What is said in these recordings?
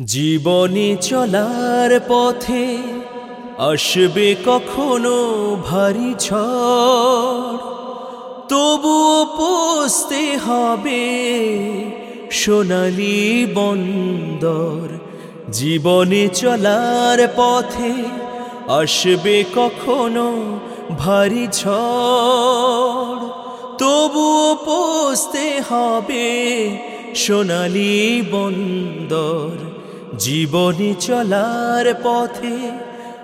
জীবনে চলার পথে আসবে কখনো ভারী ঝড়। তবুও পৌঁছতে হবে সোনালি বন্দর। জীবনে চলার পথে আসবে কখনো ভারী ঝড়। তবুও পৌঁছতে হবে সোনালি বন্দর। জীবনে চলার পথে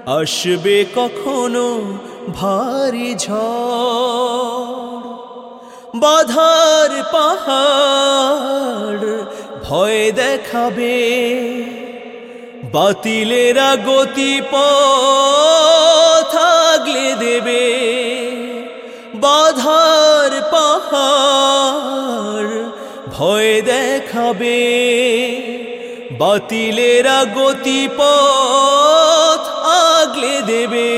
আসবে কখনো ভারী ঝড়। বাধার পাহাড় ভয় দেখাবে, বাতিলেরা গতি থাকলে দেবে। বাধার পাহাড় ভয় দেখাবে। বাতিলেরা গতি পথ আগলে দেবে।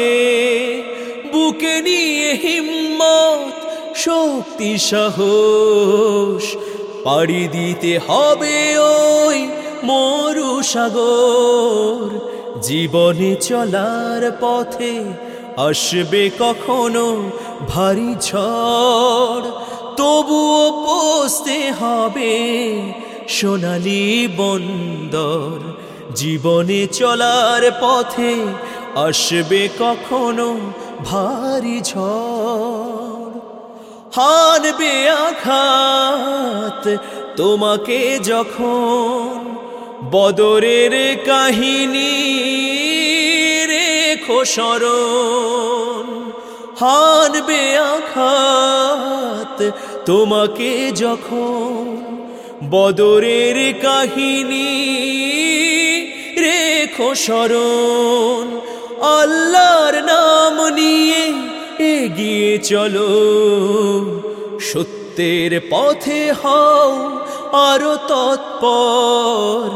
বুকে নিয়ে হিম্মত, শক্তি, সাহস, পাড়ি দিতে হবে ওই মরু সাগর। জীবনে চলার পথে আসবে কখনো ভারী ঝড়, তবুও পৌঁছতে হবে সোনালি বন্দর। জীবনে চলার পথে আসবে কখনো ভারী ঝড়। হানবে আঘাত তোমাকে যখন বদরের কাহিনী রেখো স্মরণ। হানবে আঘাত তোমাকে যখন বদরের কাহিনী রেখো স্মরণ, আল্লাহর নাম নিয়ে এগিয়ে চলো। সত্যের পথে হও আরও তৎপর,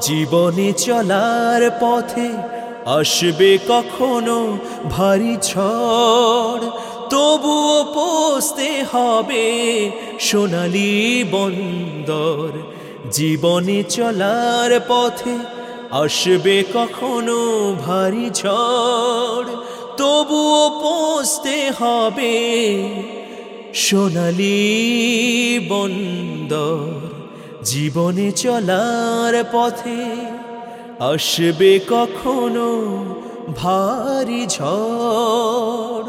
জীবনে চলার পথে আসবে কখনো ভারী ঝড়। তবুও পৌঁছতে হবে সোনালি বন্দর। জীবনে চলার পথে আসবে কখনো ভারী ঝড়। তবুও পৌঁছতে হবে সোনালি বন্দর। জীবনে চলার পথে আসবে কখনো ভারী ঝড়।